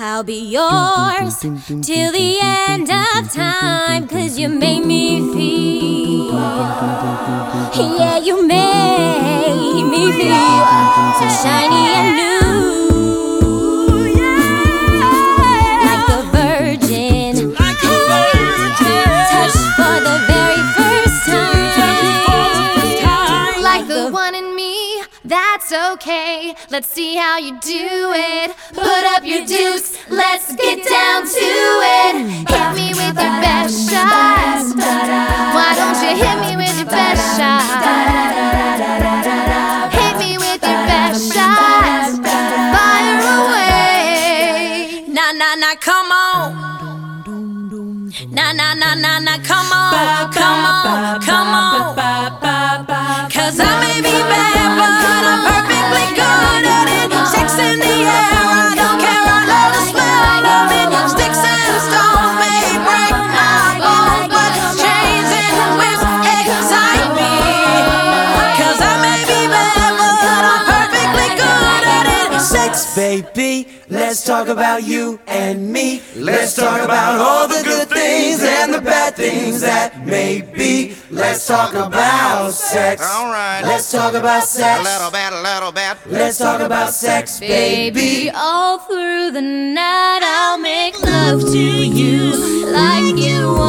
I'll be yours till the end of time. Cause you made me feel. Yeah, you made me feel so shiny and new. Okay. Let's see how you do it. Put up your dukes, let's get down to it. Hit me with your best shot. Why don't you hit me with your best shot? Hit me with your best shot. Fire away. Na na na, come on. Na na na na na, come on, come on, come on. Cause I may be baby. Let's talk about you and me. Let's talk about all the good things and the bad things that may be. Let's talk about sex. All right. Let's talk about sex. A sex. little bit, a little bit. Let's talk about sex, baby. Baby, all through the night I'll make love to you like you want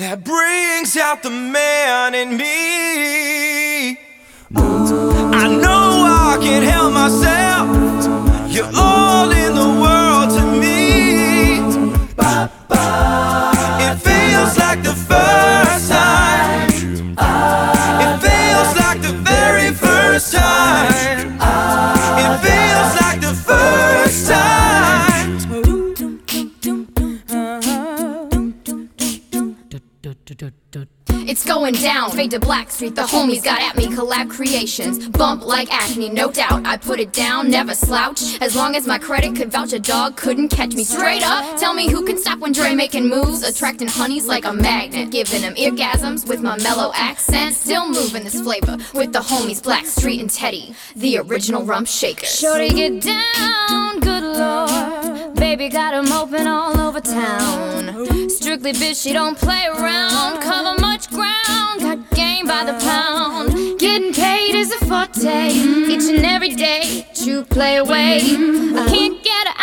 that brings out the man in me. It's going down, fade to Blackstreet. The homies got at me, collab creations. Bump like acne, no doubt. I put it down, never slouch. As long as my credit could vouch, a dog couldn't catch me straight up. Tell me who can stop when Dre making moves, attracting honeys like a magnet, giving them orgasms with my mellow accent. Still moving this flavor with the homies Blackstreet and Teddy, the original rump shakers. Shorty get down, good lord. Baby got 'em open. Bitch, she don't play around. Cover much ground, got game by the pound. Getting paid is a forte, each and every day. True play away. I can't get her